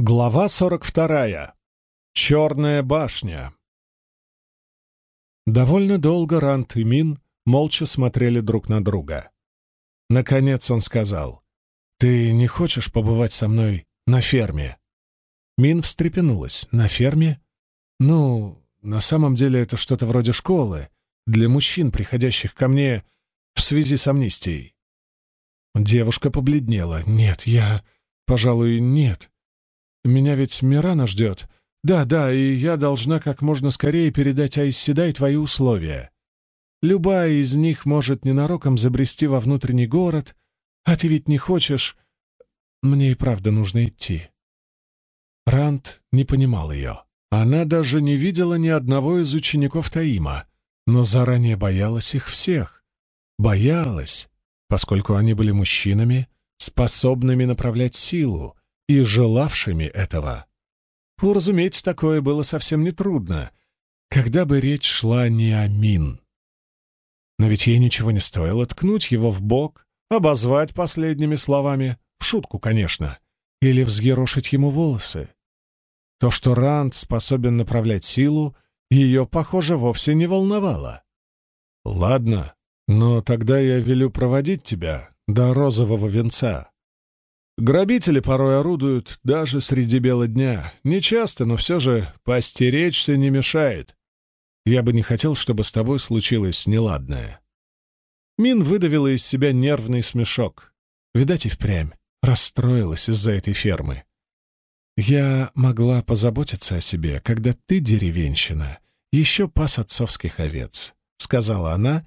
Глава 42. Черная башня. Довольно долго Рант и Мин молча смотрели друг на друга. Наконец он сказал, «Ты не хочешь побывать со мной на ферме?» Мин встрепенулась. «На ферме?» «Ну, на самом деле это что-то вроде школы для мужчин, приходящих ко мне в связи с амнистией». Девушка побледнела. «Нет, я, пожалуй, нет. Меня ведь Мирана ждет. Да, да, и я должна как можно скорее передать Айсседай твои условия. Любая из них может ненароком забрести во внутренний город, а ты ведь не хочешь... Мне и правда нужно идти». Рант не понимал ее. Она даже не видела ни одного из учеников Таима, но заранее боялась их всех. Боялась, поскольку они были мужчинами, способными направлять силу, и желавшими этого. Уразуметь такое было совсем нетрудно, когда бы речь шла не о Мин. Но ведь ей ничего не стоило ткнуть его в бок, обозвать последними словами, в шутку, конечно, или взъерошить ему волосы. То, что Ранд способен направлять силу, ее, похоже, вовсе не волновало. «Ладно, но тогда я велю проводить тебя до розового венца. Грабители порой орудуют даже среди бела дня. Не часто, но все же постеречься не мешает. Я бы не хотел, чтобы с тобой случилось неладное. Мин выдавила из себя нервный смешок. Видать, и впрямь расстроилась из-за этой фермы. Я могла позаботиться о себе, когда ты, деревенщина, еще пас отцовских овец, — сказала она,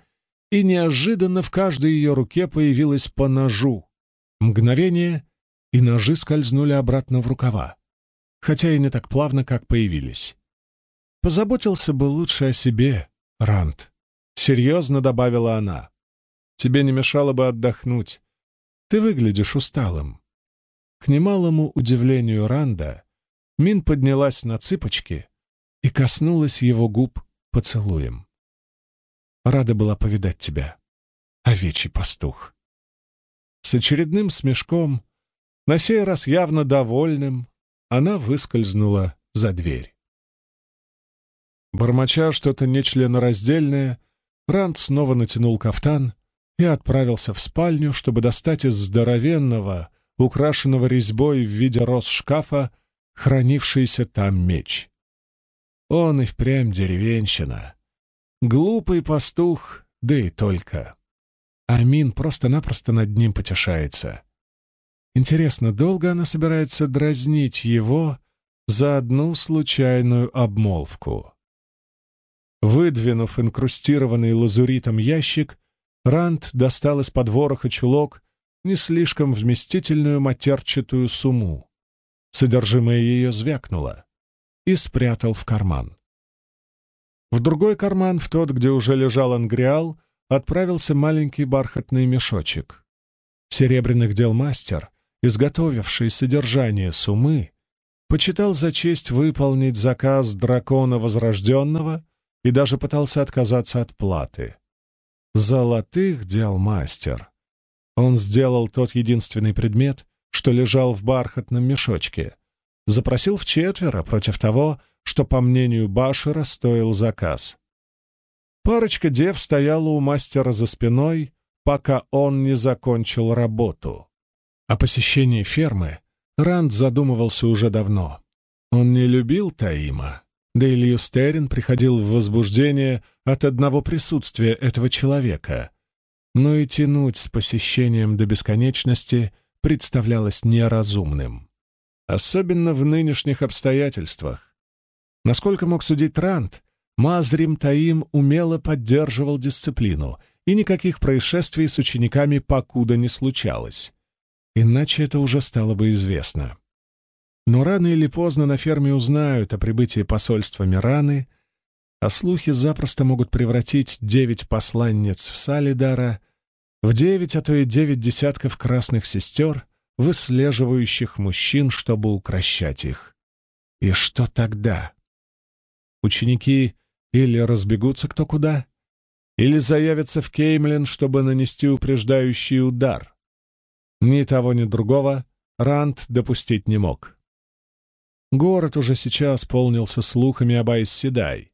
и неожиданно в каждой ее руке появилась по ножу. Мгновение — и ножи скользнули обратно в рукава, хотя и не так плавно, как появились. «Позаботился бы лучше о себе, Рант», — серьезно добавила она. «Тебе не мешало бы отдохнуть. Ты выглядишь усталым». К немалому удивлению Ранда, Мин поднялась на цыпочки и коснулась его губ поцелуем. «Рада была повидать тебя, овечий пастух». С очередным смешком на сей раз явно довольным, она выскользнула за дверь. Бормоча что-то нечленораздельное, Ранд снова натянул кафтан и отправился в спальню, чтобы достать из здоровенного, украшенного резьбой в виде роз шкафа, хранившийся там меч. Он и впрямь деревенщина. Глупый пастух, да и только. Амин просто-напросто над ним потешается. Интересно, долго она собирается дразнить его за одну случайную обмолвку? Выдвинув инкрустированный лазуритом ящик, Ранд достал из-под вороха чулок не слишком вместительную матерчатую сумму. Содержимое ее звякнуло и спрятал в карман. В другой карман, в тот, где уже лежал ангриал, отправился маленький бархатный мешочек. Серебряных дел мастер изготовивший содержание сумы, почитал за честь выполнить заказ дракона Возрожденного и даже пытался отказаться от платы. Золотых дел мастер. Он сделал тот единственный предмет, что лежал в бархатном мешочке. Запросил в четверо против того, что, по мнению Башера, стоил заказ. Парочка дев стояла у мастера за спиной, пока он не закончил работу. О посещении фермы Ранд задумывался уже давно. Он не любил Таима, да и Льюстерин приходил в возбуждение от одного присутствия этого человека, но и тянуть с посещением до бесконечности представлялось неразумным. Особенно в нынешних обстоятельствах. Насколько мог судить Ранд, Мазрим Таим умело поддерживал дисциплину, и никаких происшествий с учениками покуда не случалось иначе это уже стало бы известно. Но рано или поздно на ферме узнают о прибытии посольства Мираны, а слухи запросто могут превратить девять посланниц в Салидара в девять, а то и девять десятков красных сестер, выслеживающих мужчин, чтобы укращать их. И что тогда? Ученики или разбегутся кто куда, или заявятся в Кеймлин, чтобы нанести упреждающий удар. Ни того, ни другого Ранд допустить не мог. Город уже сейчас полнился слухами об Айс-Седай.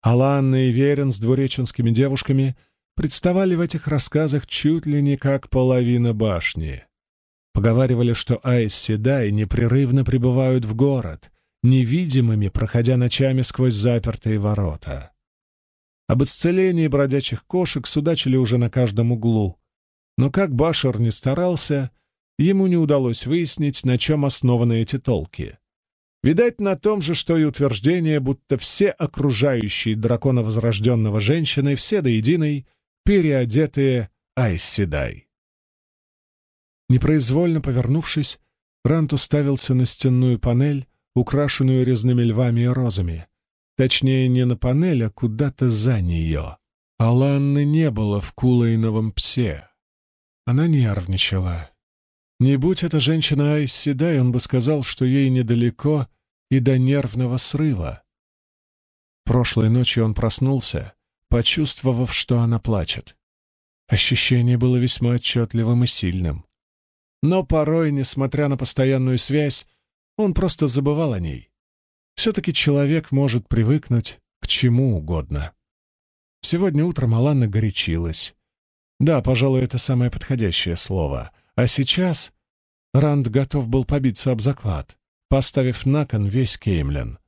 Аланна и Верен с двуреченскими девушками представали в этих рассказах чуть ли не как половина башни. Поговаривали, что Айс-Седай непрерывно прибывают в город, невидимыми, проходя ночами сквозь запертые ворота. Об исцелении бродячих кошек судачили уже на каждом углу, но как Башар не старался, ему не удалось выяснить, на чем основаны эти толки. Видать, на том же, что и утверждение, будто все окружающие дракона возрожденного женщины, все до единой, переодетые Айсседай. Непроизвольно повернувшись, Рант уставился на стенную панель, украшенную резными львами и розами. Точнее, не на панель, а куда-то за нее. Аланны не было в Кулейновом псе. Она нервничала. Не будь эта женщина Айсседай, он бы сказал, что ей недалеко и до нервного срыва. Прошлой ночью он проснулся, почувствовав, что она плачет. Ощущение было весьма отчетливым и сильным. Но порой, несмотря на постоянную связь, он просто забывал о ней. Все-таки человек может привыкнуть к чему угодно. Сегодня утром Алана горячилась. Да, пожалуй, это самое подходящее слово — а сейчас Ранд готов был побиться об заклад, поставив на кон весь Кеймлен.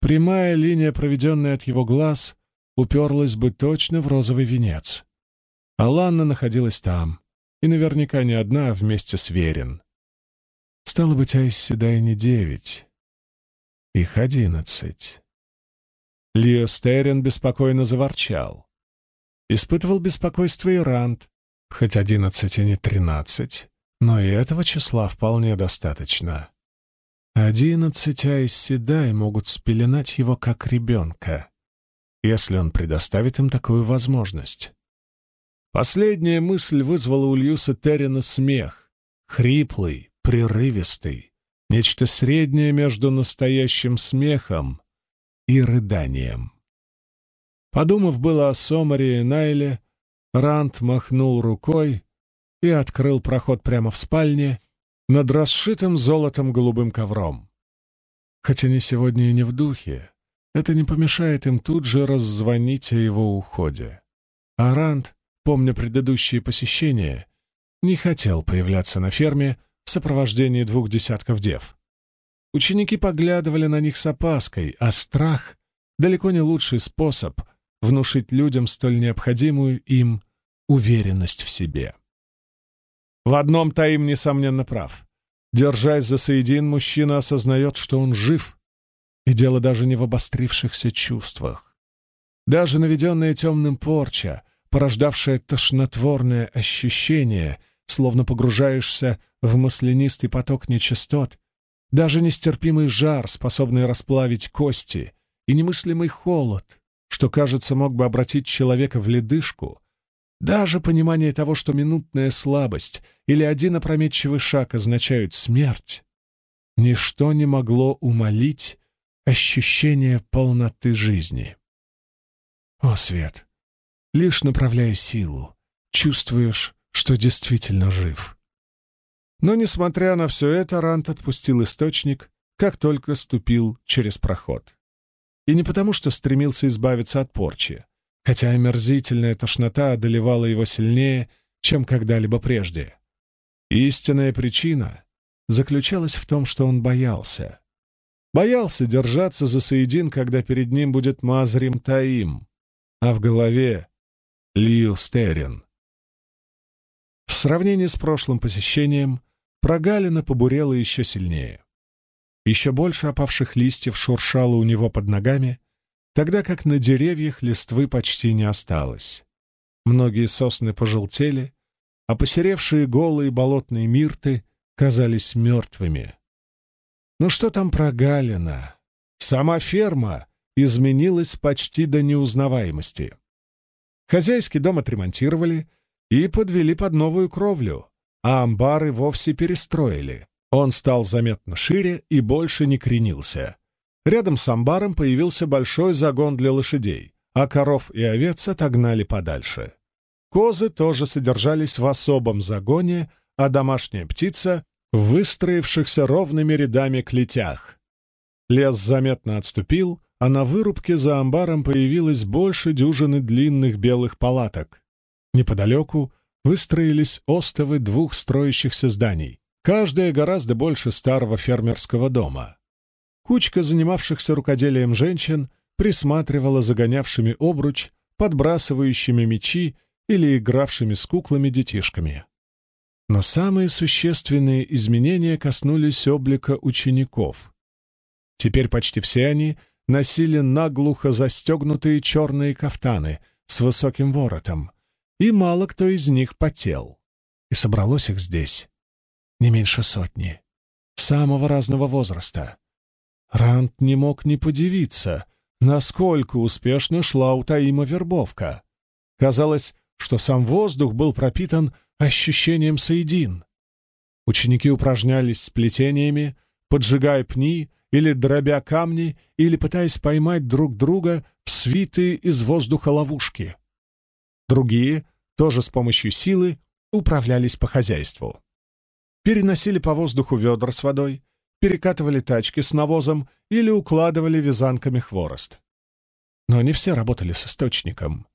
Прямая линия, проведенная от его глаз, уперлась бы точно в розовый венец. А Ланна находилась там, и наверняка не одна, а вместе с Верин. Стало быть, Айсседай не девять, их одиннадцать. Лио Стерин беспокойно заворчал. Испытывал беспокойство и Ранд, Хоть одиннадцать и не тринадцать, но и этого числа вполне достаточно. Одиннадцать Айсседай могут спеленать его как ребенка, если он предоставит им такую возможность. Последняя мысль вызвала у Льюса Террина смех, хриплый, прерывистый, нечто среднее между настоящим смехом и рыданием. Подумав было о Сомаре и Найле, Рант махнул рукой и открыл проход прямо в спальне над расшитым золотом голубым ковром. Хотя не сегодня и не в духе, это не помешает им тут же раззвонить о его уходе. А Рант, помня предыдущие посещения, не хотел появляться на ферме в сопровождении двух десятков дев. Ученики поглядывали на них с опаской, а страх — далеко не лучший способ внушить людям столь необходимую им уверенность в себе. В одном Таим, несомненно, прав. Держась за Саидин, мужчина осознает, что он жив, и дело даже не в обострившихся чувствах. Даже наведенная темным порча, порождавшая тошнотворное ощущение, словно погружаешься в маслянистый поток нечистот, даже нестерпимый жар, способный расплавить кости, и немыслимый холод, что, кажется, мог бы обратить человека в ледышку, даже понимание того, что минутная слабость или один опрометчивый шаг означают смерть, ничто не могло умолить ощущение полноты жизни. О, Свет! Лишь направляя силу, чувствуешь, что действительно жив. Но, несмотря на все это, Рант отпустил источник, как только ступил через проход. И не потому, что стремился избавиться от порчи, хотя омерзительная тошнота одолевала его сильнее, чем когда-либо прежде. Истинная причина заключалась в том, что он боялся. Боялся держаться за Саидин, когда перед ним будет Мазрим Таим, а в голове — Лиу Стерин. В сравнении с прошлым посещением прогалина побурела еще сильнее. Еще больше опавших листьев шуршало у него под ногами, тогда как на деревьях листвы почти не осталось. Многие сосны пожелтели, а посеревшие голые болотные мирты казались мертвыми. Ну что там про Галина? Сама ферма изменилась почти до неузнаваемости. Хозяйский дом отремонтировали и подвели под новую кровлю, а амбары вовсе перестроили. Он стал заметно шире и больше не кренился. Рядом с амбаром появился большой загон для лошадей, а коров и овец отогнали подальше. Козы тоже содержались в особом загоне, а домашняя птица — в выстроившихся ровными рядами клетях. лес заметно отступил, а на вырубке за амбаром появилось больше дюжины длинных белых палаток. Неподалеку выстроились остовы двух строящихся зданий, каждое гораздо больше старого фермерского дома. Кучка занимавшихся рукоделием женщин присматривала загонявшими обруч, подбрасывающими мечи или игравшими с куклами детишками. Но самые существенные изменения коснулись облика учеников. Теперь почти все они носили наглухо застегнутые черные кафтаны с высоким воротом, и мало кто из них потел. И собралось их здесь не меньше сотни, самого разного возраста. Рант не мог не подивиться, насколько успешно шла у Таима вербовка. Казалось, что сам воздух был пропитан ощущением соедин. Ученики упражнялись с плетениями, поджигая пни или дробя камни, или пытаясь поймать друг друга в свитые из воздуха ловушки. Другие, тоже с помощью силы, управлялись по хозяйству. Переносили по воздуху ведра с водой, перекатывали тачки с навозом или укладывали вязанками хворост. Но не все работали с источником.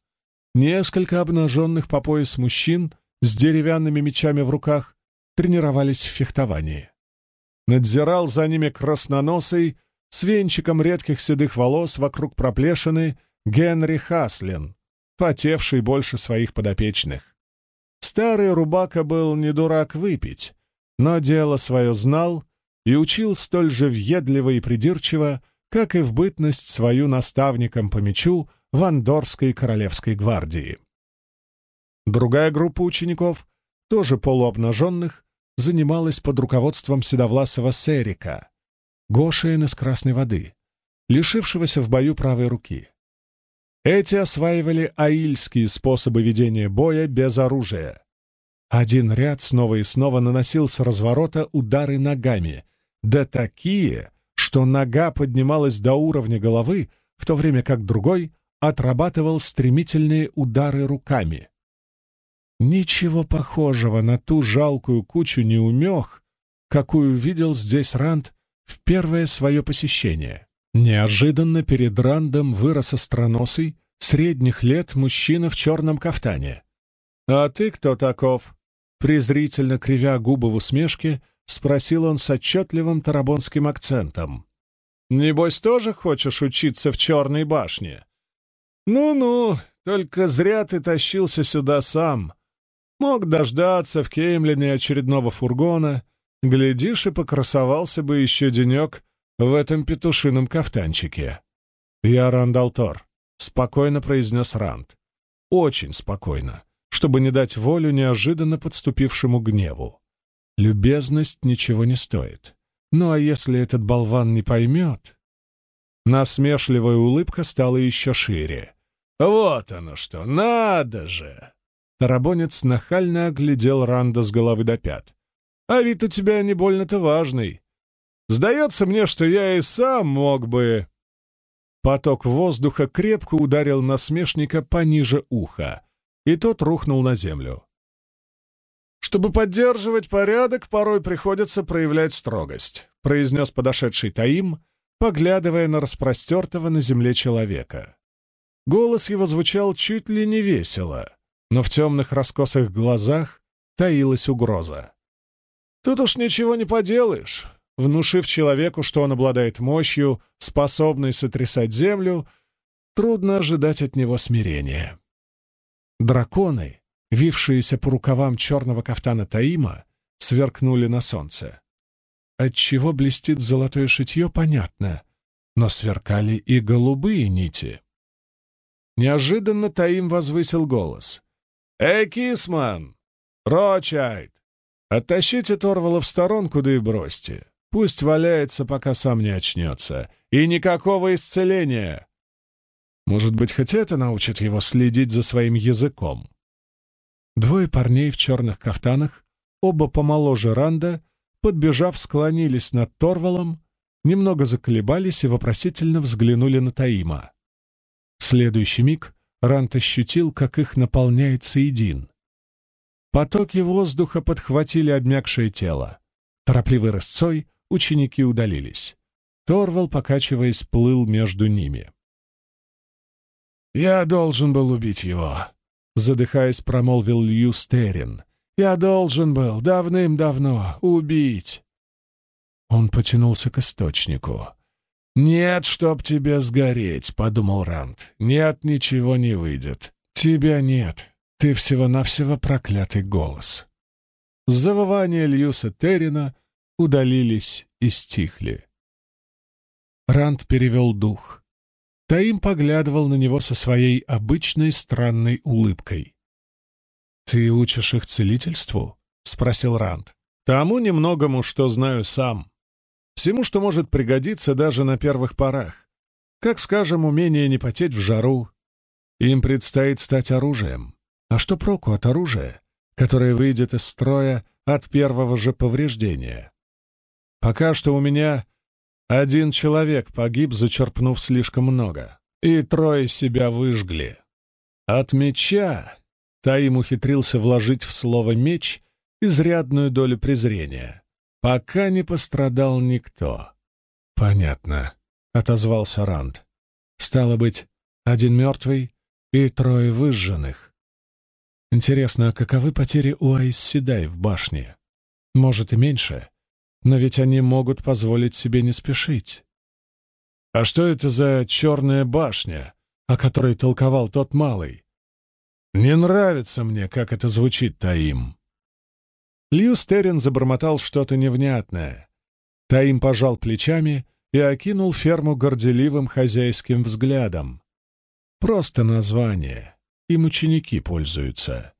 Несколько обнаженных по пояс мужчин с деревянными мечами в руках тренировались в фехтовании. Надзирал за ними красноносый, с венчиком редких седых волос вокруг проплешины, Генри Хаслин, потевший больше своих подопечных. Старый рубака был не дурак выпить, но дело свое знал и учил столь же въедливо и придирчиво, как и в бытность свою наставником по мечу Андорской королевской гвардии. Другая группа учеников, тоже полуобнаженных, занималась под руководством седовласого Серика, Гошиен из Красной воды, лишившегося в бою правой руки. Эти осваивали аильские способы ведения боя без оружия. Один ряд снова и снова наносил с разворота удары ногами, да такие, что нога поднималась до уровня головы, в то время как другой отрабатывал стремительные удары руками. Ничего похожего на ту жалкую кучу неумех, какую видел здесь Ранд в первое свое посещение. Неожиданно перед Рандом вырос остроносый, средних лет мужчина в черном кафтане. «А ты кто таков?» Презрительно кривя губы в усмешке, спросил он с отчетливым тарабонским акцентом. «Небось, тоже хочешь учиться в Черной башне?» «Ну-ну, только зря ты тащился сюда сам. Мог дождаться в Кеймлине очередного фургона, глядишь, и покрасовался бы еще денек в этом петушином кафтанчике. «Я Рандалтор», — спокойно произнес Ранд. «Очень спокойно, чтобы не дать волю неожиданно подступившему гневу. Любезность ничего не стоит. Ну а если этот болван не поймет...» Насмешливая улыбка стала еще шире. «Вот оно что, надо же!» Тарабонец нахально оглядел Ранда с головы до пят. «А вид у тебя не больно-то важный. Сдается мне, что я и сам мог бы...» Поток воздуха крепко ударил насмешника пониже уха, и тот рухнул на землю. «Чтобы поддерживать порядок, порой приходится проявлять строгость», — произнес подошедший Таим, поглядывая на распростертого на земле человека. Голос его звучал чуть ли не весело но в темных раскосых глазах таилась угроза. «Тут уж ничего не поделаешь», внушив человеку, что он обладает мощью, способной сотрясать землю, трудно ожидать от него смирения. Драконы, вившиеся по рукавам черного кафтана Таима, сверкнули на солнце. Отчего блестит золотое шитье, понятно, но сверкали и голубые нити. Неожиданно Таим возвысил голос. «Эй, Кисман! Рочайд! Оттащите Торвала в сторонку, да и бросьте. Пусть валяется, пока сам не очнется. И никакого исцеления!» Может быть, хоть это научит его следить за своим языком. Двое парней в черных кафтанах, оба помоложе Ранда, подбежав, склонились над Торвалом, немного заколебались и вопросительно взглянули на Таима. В следующий миг Рант ощутил, как их наполняет соедин. Потоки воздуха подхватили обмякшее тело. Торопливой рысцой ученики удалились. Торвал, покачиваясь, плыл между ними. «Я должен был убить его», — задыхаясь, промолвил Лью Стерин. «Я должен был давным-давно убить». Он потянулся к источнику. «Нет, чтоб тебе сгореть», — подумал Ранд. «Нет, ничего не выйдет. Тебя нет. Ты всего-навсего проклятый голос». Завывания Льюса Террина удалились и стихли. Ранд перевел дух. Таим поглядывал на него со своей обычной странной улыбкой. «Ты учишь их целительству?» — спросил Ранд. «Тому немногому, что знаю сам. Всему, что может пригодиться даже на первых порах. Как, скажем, умение не потеть в жару. Им предстоит стать оружием. А что проку от оружия, которое выйдет из строя от первого же повреждения? Пока что у меня один человек погиб, зачерпнув слишком много, и трое себя выжгли. От меча Таим ухитрился вложить в слово «меч» изрядную долю презрения. Пока не пострадал никто. «Понятно», — отозвался Ранд. «Стало быть, один мертвый и трое выжженных. Интересно, а каковы потери у Айсседай в башне? Может и меньше, но ведь они могут позволить себе не спешить. А что это за черная башня, о которой толковал тот малый? Не нравится мне, как это звучит Таим. Лью Стерин забормотал что-то невнятное. Таим пожал плечами и окинул ферму горделивым хозяйским взглядом. Просто название. Им ученики пользуются.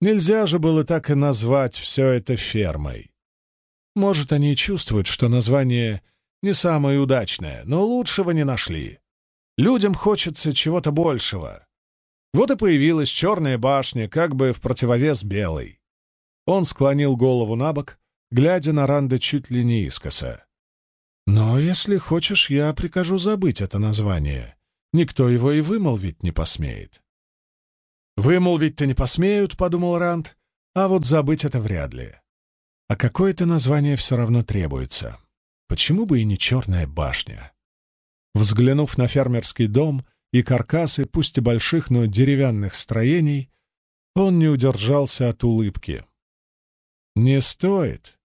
Нельзя же было так и назвать все это фермой. Может, они чувствуют, что название не самое удачное, но лучшего не нашли. Людям хочется чего-то большего. Вот и появилась черная башня, как бы в противовес белой. Он склонил голову на бок, глядя на Ранда чуть ли не искоса. «Но если хочешь, я прикажу забыть это название. Никто его и вымолвить не посмеет». «Вымолвить-то не посмеют», — подумал Ранд, — «а вот забыть это вряд ли. А какое-то название все равно требуется. Почему бы и не черная башня? Взглянув на фермерский дом и каркасы, пусть и больших, но деревянных строений, он не удержался от улыбки. Не стоит.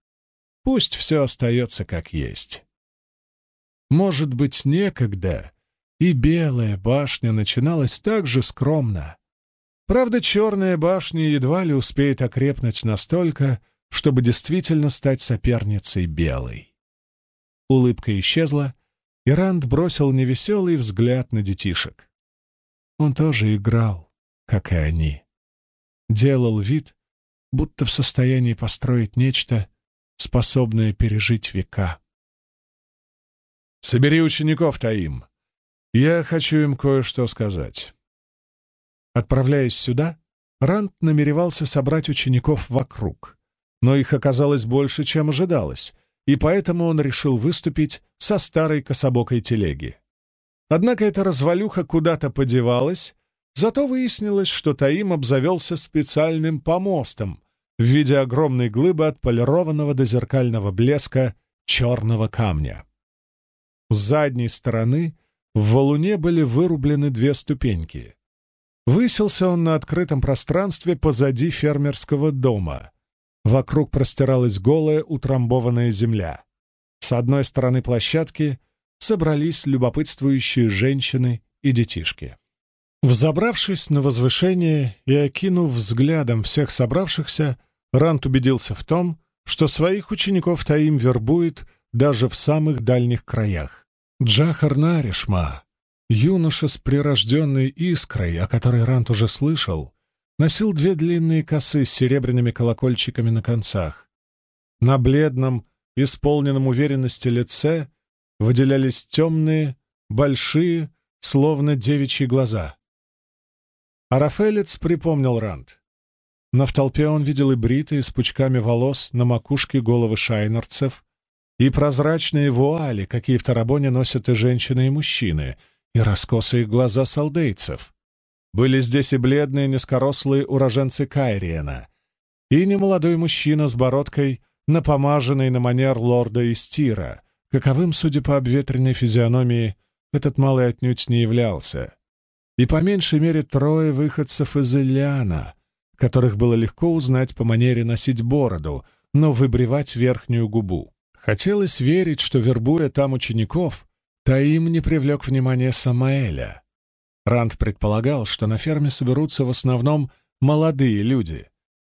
Пусть все остается как есть. Может быть, некогда и белая башня начиналась так же скромно. Правда, черная башня едва ли успеет окрепнуть настолько, чтобы действительно стать соперницей белой. Улыбка исчезла, и Ранд бросил невеселый взгляд на детишек. Он тоже играл, как и они. Делал вид, будто в состоянии построить нечто, способное пережить века. «Собери учеников, Таим. Я хочу им кое-что сказать». Отправляясь сюда, Ранд намеревался собрать учеников вокруг, но их оказалось больше, чем ожидалось, и поэтому он решил выступить со старой кособокой телеги. Однако эта развалюха куда-то подевалась, зато выяснилось, что Таим обзавелся специальным помостом в виде огромной глыбы отполированного до зеркального блеска черного камня. С задней стороны в валуне были вырублены две ступеньки. Высился он на открытом пространстве позади фермерского дома, Вокруг простиралась голая утрамбованная земля. С одной стороны площадки собрались любопытствующие женщины и детишки. Взобравшись на возвышение и окинув взглядом всех собравшихся, Рант убедился в том, что своих учеников Таим вербует даже в самых дальних краях. Джахар Наришма, юноша с прирожденной искрой, о которой Рант уже слышал, носил две длинные косы с серебряными колокольчиками на концах. На бледном, исполненном уверенности лице выделялись темные, большие, словно девичьи глаза. Арафелец припомнил Ранд. Но в толпе он видел и бритые с пучками волос на макушке головы шайнерцев, и прозрачные вуали, какие в Тарабоне носят и женщины, и мужчины, и раскосые глаза салдейцев. Были здесь и бледные низкорослые уроженцы Кайриена, и немолодой мужчина с бородкой, напомаженный на манер лорда Истира, каковым, судя по обветренной физиономии, этот малый отнюдь не являлся. И по меньшей мере трое выходцев из Ильяна, которых было легко узнать по манере носить бороду, но выбривать верхнюю губу. Хотелось верить, что, вербуя там учеников, Таим не привлек внимание Самаэля. Ранд предполагал, что на ферме соберутся в основном молодые люди,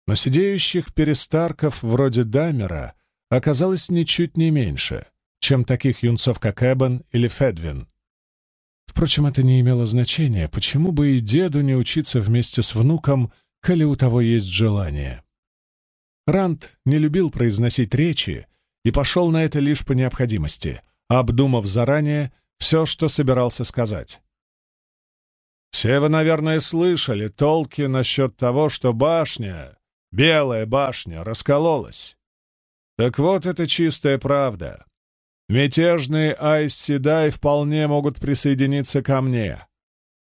но сидеющих перестарков вроде Дамера оказалось ничуть не меньше, чем таких юнцов, как Эбон или Федвин. Впрочем, это не имело значения, почему бы и деду не учиться вместе с внуком, коли у того есть желание. Ранд не любил произносить речи и пошел на это лишь по необходимости, обдумав заранее все, что собирался сказать. Все вы, наверное, слышали толки насчет того, что башня, белая башня, раскололась. Так вот, это чистая правда. Мятежные Айсседай вполне могут присоединиться ко мне.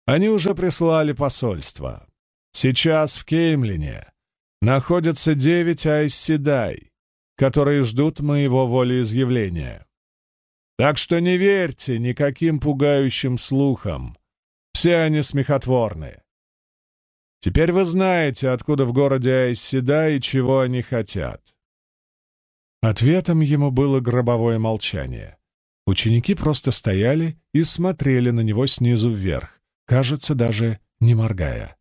Они уже прислали посольство. Сейчас в Кеймлине находятся девять Айсседай, которые ждут моего волеизъявления. Так что не верьте никаким пугающим слухам. Все они смехотворны. Теперь вы знаете, откуда в городе Айсседа и чего они хотят. Ответом ему было гробовое молчание. Ученики просто стояли и смотрели на него снизу вверх, кажется, даже не моргая.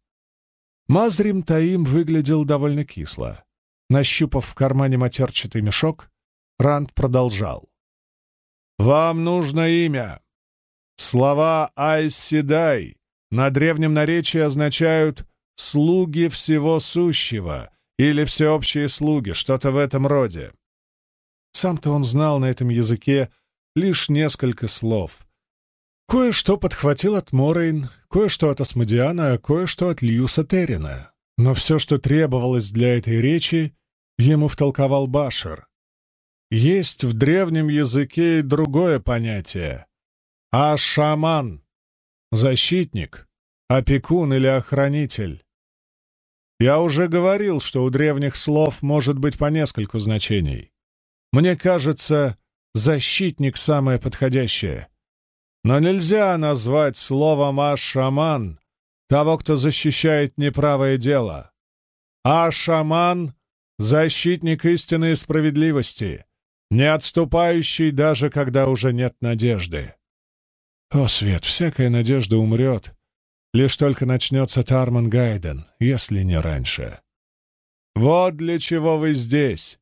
Мазрим Таим выглядел довольно кисло. Нащупав в кармане матерчатый мешок, Ранд продолжал. «Вам нужно имя. Слова «Айсседай» на древнем наречии означают «слуги всего сущего» или «всеобщие слуги», что-то в этом роде. Сам-то он знал на этом языке лишь несколько слов. Кое-что подхватил от Морейн, кое-что от Асмодиана, кое-что от Льюса Террина. Но все, что требовалось для этой речи, ему втолковал Башер. Есть в древнем языке и другое понятие. А шаман — защитник, опекун или охранитель. Я уже говорил, что у древних слов может быть по нескольку значений. Мне кажется, защитник самое подходящее. Но нельзя назвать словом «а-шаман» того, кто защищает неправое дело. А-шаман — защитник истины и справедливости, не отступающий даже когда уже нет надежды. О, Свет, всякая надежда умрет, лишь только начнется Тарман Гайден, если не раньше. Вот для чего вы здесь.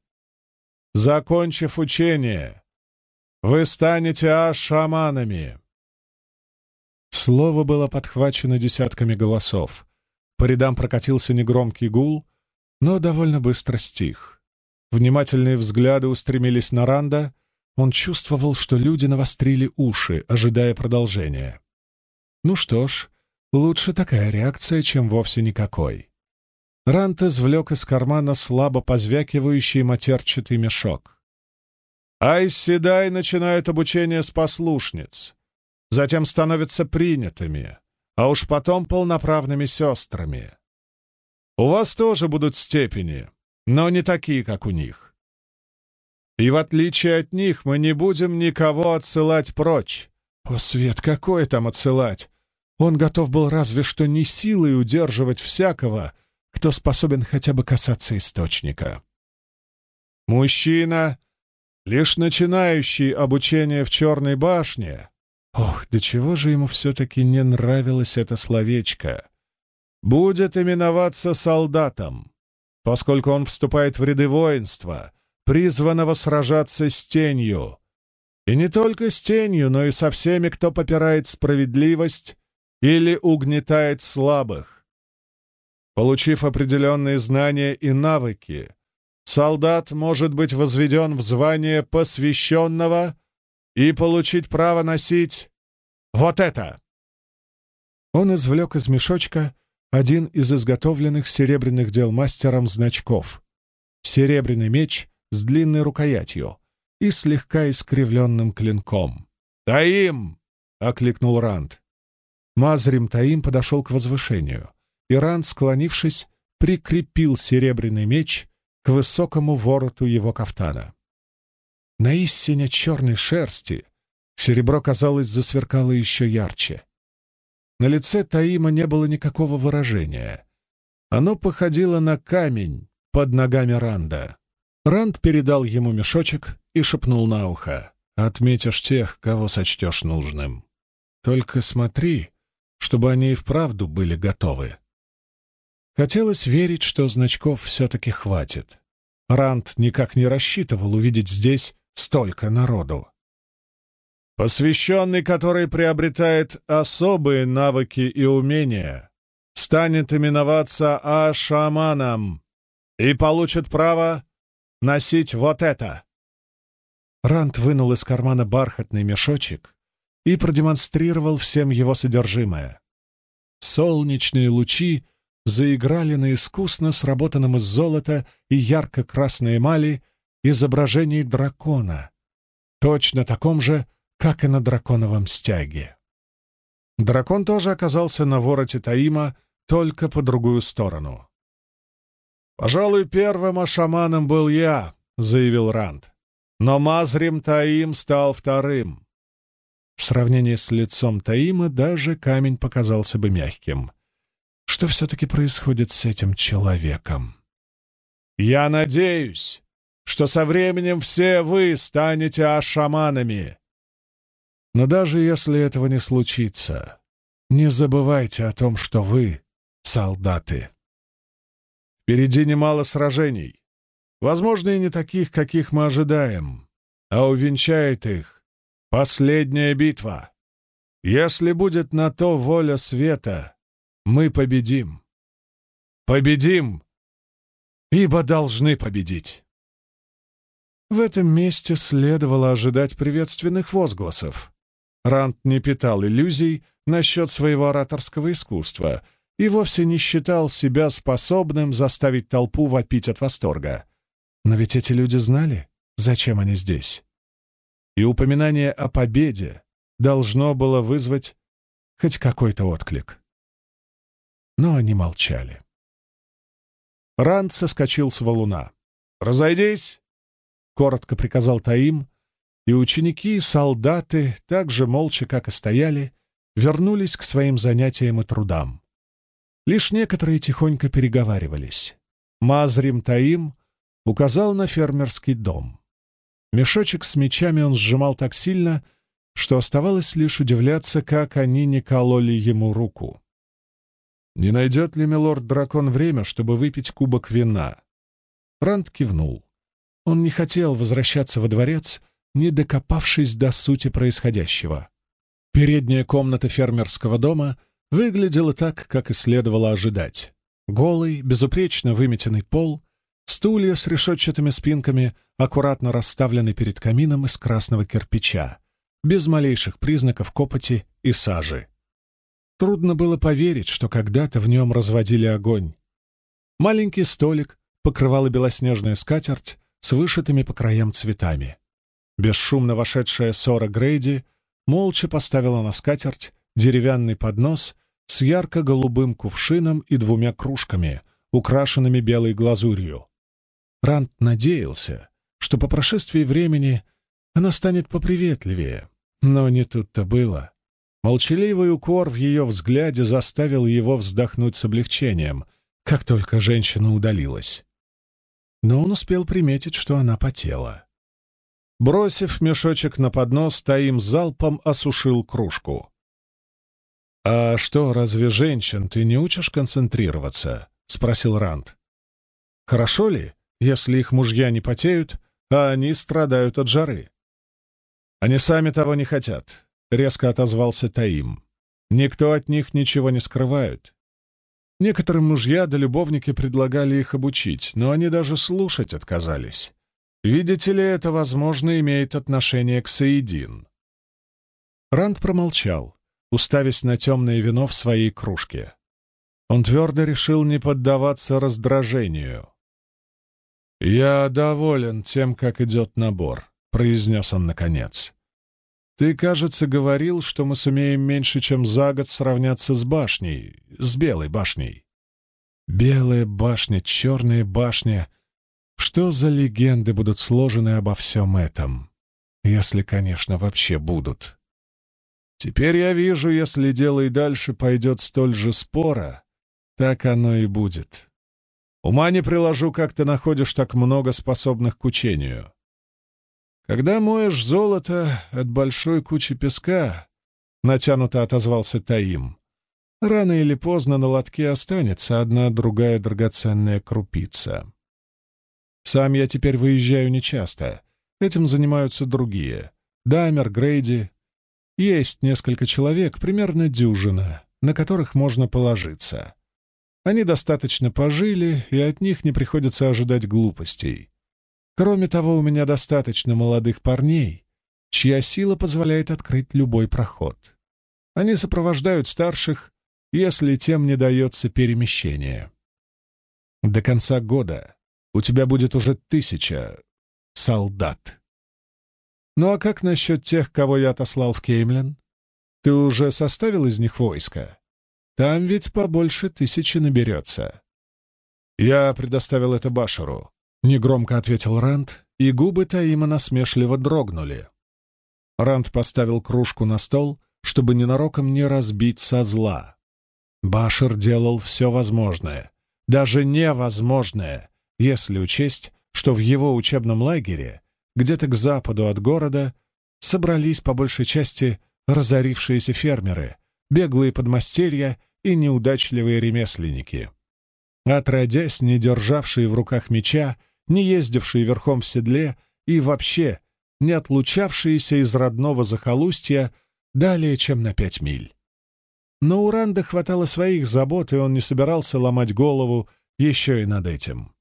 Закончив учение, вы станете аш-шаманами. Слово было подхвачено десятками голосов. По рядам прокатился негромкий гул, но довольно быстро стих. Внимательные взгляды устремились на Ранда. Он чувствовал, что люди навострили уши, ожидая продолжения. Ну что ж, лучше такая реакция, чем вовсе никакой. Рант извлек из кармана слабо позвякивающий матерчатый мешок. Айседай начинают обучение с послушниц, затем становятся принятыми, а уж потом полноправными сестрами. У вас тоже будут степени, но не такие, как у них. И в отличие от них мы не будем никого отсылать прочь. О, Свет, какое там отсылать? Он готов был разве что не силой удерживать всякого, кто способен хотя бы касаться источника. Мужчина, лишь начинающий обучение в Черной башне, ох, до чего же ему все-таки не нравилось это словечко, будет именоваться солдатом, поскольку он вступает в ряды воинства, призванного сражаться с тенью. И не только с тенью, но и со всеми, кто попирает справедливость или угнетает слабых. Получив определенные знания и навыки, солдат может быть возведен в звание посвященного и получить право носить вот это. Он извлек из мешочка один из изготовленных серебряных дел мастером значков. Серебряный меч с длинной рукоятью и слегка искривленным клинком. «Таим!» — окликнул Ранд. Мазрим Таим подошел к возвышению. Иран, склонившись, прикрепил серебряный меч к высокому вороту его кафтана. на истине черной шерсти серебро, казалось, засверкало еще ярче. На лице Таима не было никакого выражения. Оно походило на камень под ногами Ранда. Ранд передал ему мешочек и шепнул на ухо. «Отметишь тех, кого сочтешь нужным. Только смотри, чтобы они и вправду были готовы». Хотелось верить, что значков все-таки хватит. Ранд никак не рассчитывал увидеть здесь столько народу. Посвященный, который приобретает особые навыки и умения, станет именоваться Ашаманом и получит право носить вот это. Рант вынул из кармана бархатный мешочек и продемонстрировал всем его содержимое. Солнечные лучи заиграли на искусно сработанном из золота и ярко-красной эмали изображении дракона, точно таком же, как и на драконовом стяге. Дракон тоже оказался на вороте Таима, только по другую сторону. «Пожалуй, первым ашаманом был я», — заявил Ранд. «Но Мазрим Таим стал вторым». В сравнении с лицом Таима даже камень показался бы мягким. Что все-таки происходит с этим человеком? «Я надеюсь, что со временем все вы станете ашаманами. Но даже если этого не случится, не забывайте о том, что вы — солдаты. Впереди немало сражений, возможно, и не таких, каких мы ожидаем, а увенчает их последняя битва. Если будет на то воля света, мы победим. Победим, ибо должны победить. В этом месте следовало ожидать приветственных возгласов. Рант не питал иллюзий насчет своего ораторского искусства и вовсе не считал себя способным заставить толпу вопить от восторга. Но ведь эти люди знали, зачем они здесь. И упоминание о победе должно было вызвать хоть какой-то отклик. Но они молчали. Ранд соскочил с валуна. «Разойдись!» — коротко приказал Таим, и ученики и солдаты, так же молча, как и стояли, вернулись к своим занятиям и трудам. Лишь некоторые тихонько переговаривались. Мазрим Таим указал на фермерский дом. Мешочек с мечами он сжимал так сильно, что оставалось лишь удивляться, как они не кололи ему руку. «Не найдет ли милорд-дракон время, чтобы выпить кубок вина?» Ранд кивнул. Он не хотел возвращаться во дворец, не докопавшись до сути происходящего. Передняя комната фермерского дома выглядела так, как и следовало ожидать. Голый, безупречно выметенный пол, стулья с решетчатыми спинками аккуратно расставлены перед камином из красного кирпича, без малейших признаков копоти и сажи. Трудно было поверить, что когда-то в нем разводили огонь. Маленький столик покрывала белоснежная скатерть с вышитыми по краям цветами. Бесшумно вошедшая Сора Грейди молча поставила на скатерть деревянный поднос с ярко-голубым кувшином и двумя кружками, украшенными белой глазурью. Рант надеялся, что по прошествии времени она станет поприветливее, но не тут-то было. Молчаливый укор в ее взгляде заставил его вздохнуть с облегчением, как только женщина удалилась. Но он успел приметить, что она потела. Бросив мешочек на поднос, Таим залпом осушил кружку. «А что, разве женщин ты не учишь концентрироваться?» — спросил Ранд. «Хорошо ли, если их мужья не потеют, а они страдают от жары?» «Они сами того не хотят», — резко отозвался Таим. «Никто от них ничего не скрывает. Некоторым мужья да любовники предлагали их обучить, но они даже слушать отказались. Видите ли, это, возможно, имеет отношение к Саидин. Ранд промолчал, уставясь на темное вино в своей кружке. Он твердо решил не поддаваться раздражению. «Я доволен тем, как идет набор», — произнес он наконец. «Ты, кажется, говорил, что мы сумеем меньше, чем за год сравняться с башней, с Белой башней». «Белая башня, черная башня Что за легенды будут сложены обо всем этом? Если, конечно, вообще будут. Теперь я вижу, если дело и дальше пойдет столь же спора, так оно и будет. Ума не приложу, как ты находишь так много способных к учению. Когда моешь золото от большой кучи песка, натянуто отозвался Таим, рано или поздно на лотке останется одна другая драгоценная крупица. Сам я теперь выезжаю нечасто. Этим занимаются другие. Даймер, Грейди. Есть несколько человек, примерно дюжина, на которых можно положиться. Они достаточно пожили, и от них не приходится ожидать глупостей. Кроме того, у меня достаточно молодых парней, чья сила позволяет открыть любой проход. Они сопровождают старших, если тем не дается перемещение. До конца года у тебя будет уже тысяча солдат. Ну а как насчет тех, кого я отослал в Кеймлен? Ты уже составил из них войско? Там ведь побольше тысячи наберется. Я предоставил это Башеру, — негромко ответил Ранд, и губы Таима насмешливо дрогнули. Ранд поставил кружку на стол, чтобы ненароком не разбить со зла. Башер делал все возможное, даже невозможное, если учесть, что в его учебном лагере, где-то к западу от города, собрались по большей части разорившиеся фермеры, беглые подмастерья и неудачливые ремесленники. Отродясь, не державшие в руках меча, не ездившие верхом в седле и вообще не отлучавшиеся из родного захолустья далее, чем на пять миль. Но у Ранда хватало своих забот, и он не собирался ломать голову еще и над этим.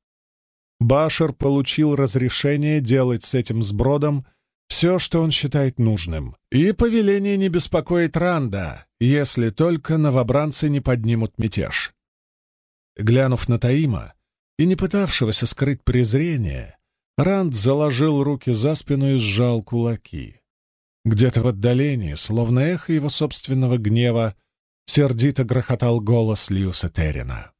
Башер получил разрешение делать с этим сбродом все, что он считает нужным, и повеление не беспокоит Ранда, если только новобранцы не поднимут мятеж. Глянув на Таима и не пытавшегося скрыть презрение, Ранд заложил руки за спину и сжал кулаки. Где-то в отдалении, словно эхо его собственного гнева, сердито грохотал голос Льюса Террина.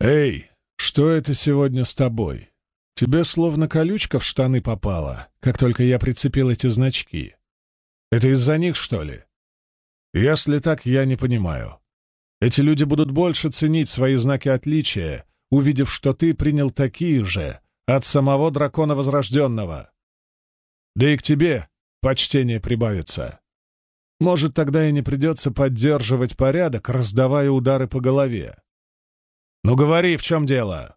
«Эй, что это сегодня с тобой? Тебе словно колючка в штаны попала, как только я прицепил эти значки. Это из-за них, что ли? Если так, я не понимаю. Эти люди будут больше ценить свои знаки отличия, увидев, что ты принял такие же от самого дракона Возрожденного. Да и к тебе почтение прибавится. Может, тогда и не придется поддерживать порядок, раздавая удары по голове. «Ну говори, в чем дело?»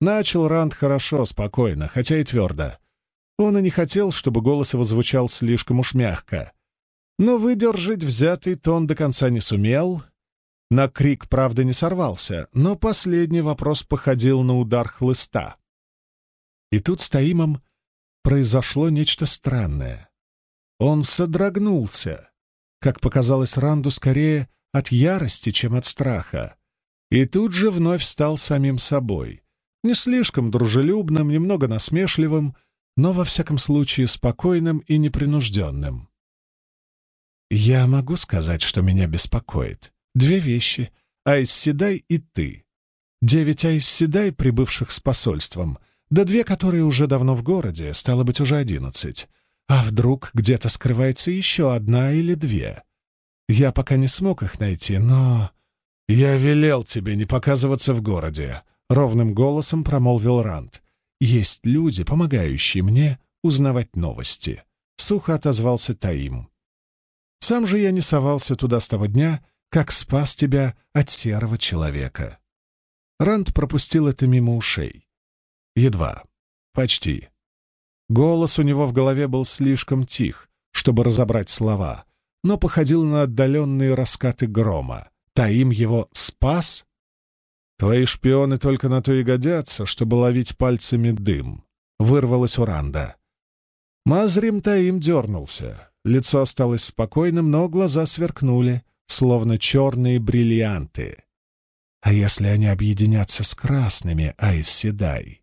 Начал Ранд хорошо, спокойно, хотя и твердо. Он и не хотел, чтобы голос его звучал слишком уж мягко. Но выдержать взятый тон до конца не сумел. На крик, правда, не сорвался, но последний вопрос походил на удар хлыста. И тут с Таимом произошло нечто странное. Он содрогнулся, как показалось Ранду, скорее от ярости, чем от страха, и тут же вновь стал самим собой, не слишком дружелюбным, немного насмешливым, но, во всяком случае, спокойным и непринужденным. «Я могу сказать, что меня беспокоит. Две вещи — Айс Седай и ты. Девять Айс Седай, прибывших с посольством, да две, которые уже давно в городе, стало быть, уже одиннадцать. А вдруг где-то скрывается еще одна или две? Я пока не смог их найти, но... «Я велел тебе не показываться в городе», — ровным голосом промолвил Ранд. «Есть люди, помогающие мне узнавать новости», — сухо отозвался Таим. «Сам же я не совался туда с того дня, как спас тебя от серого человека». Ранд пропустил это мимо ушей. Едва. Почти. Голос у него в голове был слишком тих, чтобы разобрать слова, но походил на отдаленные раскаты грома. Таим его спас? Твои шпионы только на то и годятся, чтобы ловить пальцами дым. Вырвалась Уранда. Мазрим Таим дернулся. Лицо осталось спокойным, но глаза сверкнули, словно черные бриллианты. А если они объединятся с красными, Айс Седай?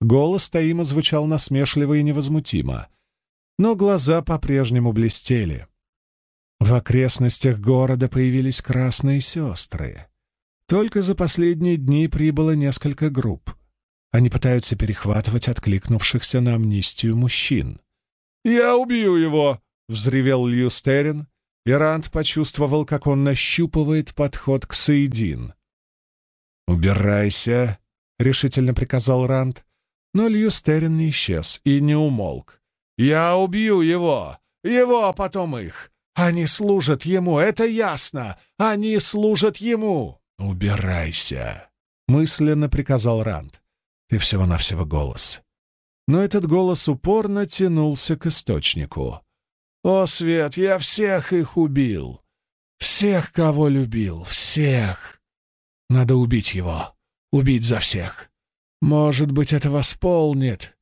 Голос Таима звучал насмешливо и невозмутимо, но глаза по-прежнему блестели. В окрестностях города появились красные сестры. Только за последние дни прибыло несколько групп. Они пытаются перехватывать откликнувшихся на амнистию мужчин. «Я убью его!» — взревел Льюстерин, и Ранд почувствовал, как он нащупывает подход к Саидин. «Убирайся!» — решительно приказал Ранд, но Льюстерин исчез и не умолк. «Я убью его! Его, а потом их! Они служат ему, это ясно! Они служат ему!» «Убирайся!» — мысленно приказал Ранд. «Ты всего-навсего голос». Но этот голос упорно тянулся к источнику. «О, Свет, я всех их убил! Всех, кого любил, всех! Надо убить его, убить за всех! Может быть, это восполнит?»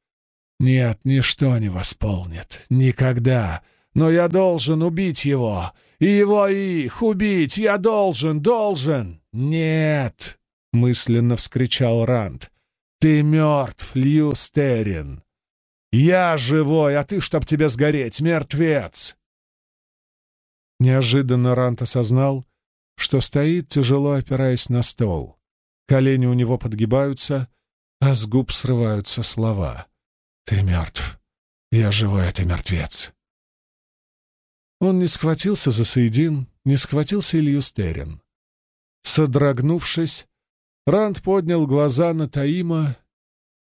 «Нет, ничто не восполнит. Никогда. Но я должен убить его. И его, и их убить. Я должен, должен!» «Нет!» — мысленно вскричал Ранд. «Ты мертв, Льюстерин! Я живой, а ты, чтоб тебе сгореть, мертвец!» Неожиданно Рант осознал, что стоит, тяжело опираясь на стол. Колени у него подгибаются, а с губ срываются слова. «Ты мертв. Я живой, а ты мертвец». Он не схватился за Саидин, не схватился Илью Стерин. Содрогнувшись, Ранд поднял глаза на Таима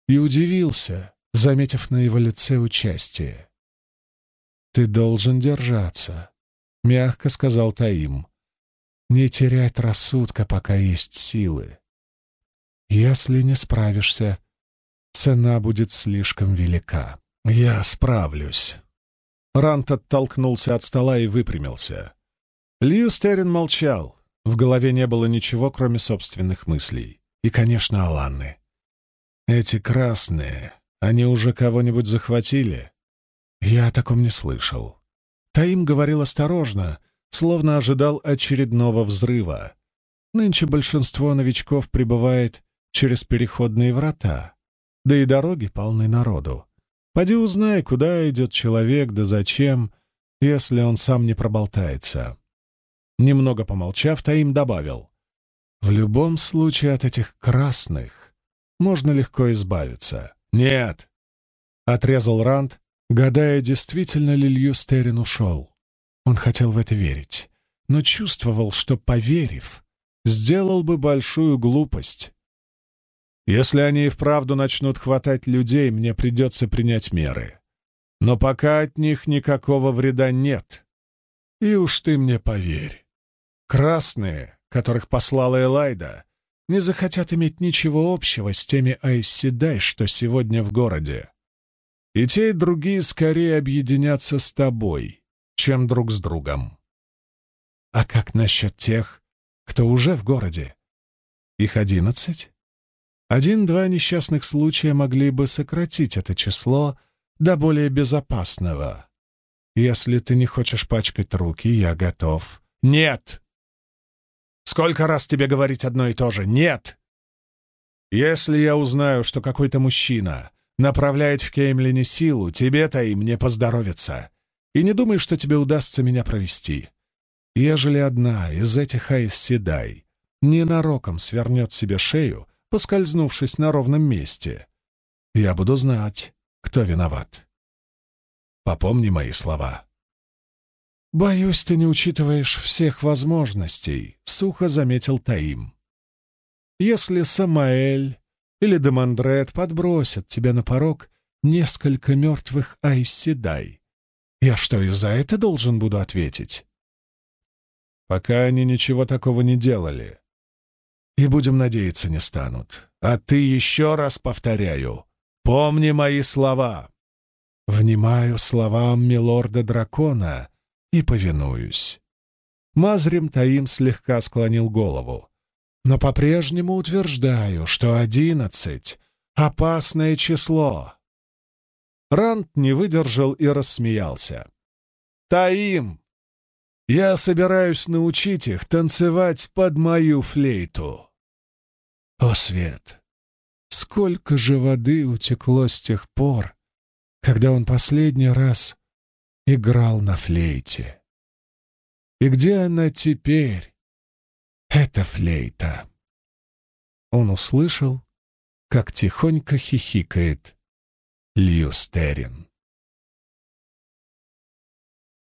и удивился, заметив на его лице участие. «Ты должен держаться», — мягко сказал Таим. «Не терять рассудка, пока есть силы. Если не справишься, цена будет слишком велика». «Я справлюсь». Рант оттолкнулся от стола и выпрямился. Лью Стерин молчал. В голове не было ничего, кроме собственных мыслей. И, конечно, Аланны. Эти красные, они уже кого-нибудь захватили? Я о таком не слышал. Таим говорил осторожно, словно ожидал очередного взрыва. Нынче большинство новичков прибывает через переходные врата, да и дороги полны народу. Поди узнай, куда идет человек, да зачем, если он сам не проболтается. Немного помолчав, Таим добавил. «В любом случае от этих красных можно легко избавиться». «Нет!» — отрезал Ранд, гадая, действительно ли Льюстерин ушел. Он хотел в это верить, но чувствовал, что, поверив, сделал бы большую глупость. Если они и вправду начнут хватать людей, мне придется принять меры. Но пока от них никакого вреда нет. И уж ты мне поверь. Красные, которых послала Элайда, не захотят иметь ничего общего с теми Айсседай, что сегодня в городе. И те, и другие скорее объединятся с тобой, чем друг с другом. А как насчет тех, кто уже в городе? Их одиннадцать? Один-два несчастных случая могли бы сократить это число до более безопасного. Если ты не хочешь пачкать руки, я готов. Нет! Сколько раз тебе говорить одно и то же? Нет! Если я узнаю, что какой-то мужчина направляет в Кеймлине силу, тебе-то и мне поздоровится. И не думай, что тебе удастся меня провести. Ежели одна из этих Айс-Седай ненароком свернет себе шею, поскользнувшись на ровном месте, я буду знать, кто виноват. Попомни мои слова. «Боюсь, ты не учитываешь всех возможностей», — сухо заметил Таим. «Если Самаэль или Демандрет подбросят тебе на порог несколько мертвых Айседай, я что, и за это должен буду ответить?» «Пока они ничего такого не делали. И, будем надеяться, не станут. А ты еще раз повторяю, помни мои слова». «Внимаю словам милорда-дракона», и повинуюсь. Мазрим Таим слегка склонил голову. Но по-прежнему утверждаю, что одиннадцать — опасное число. Рант не выдержал и рассмеялся. «Таим! Я собираюсь научить их танцевать под мою флейту!» О, Свет! Сколько же воды утекло с тех пор, когда он последний раз играл на флейте. И где она теперь, эта флейта? Он услышал, как тихонько хихикает Льюстерин.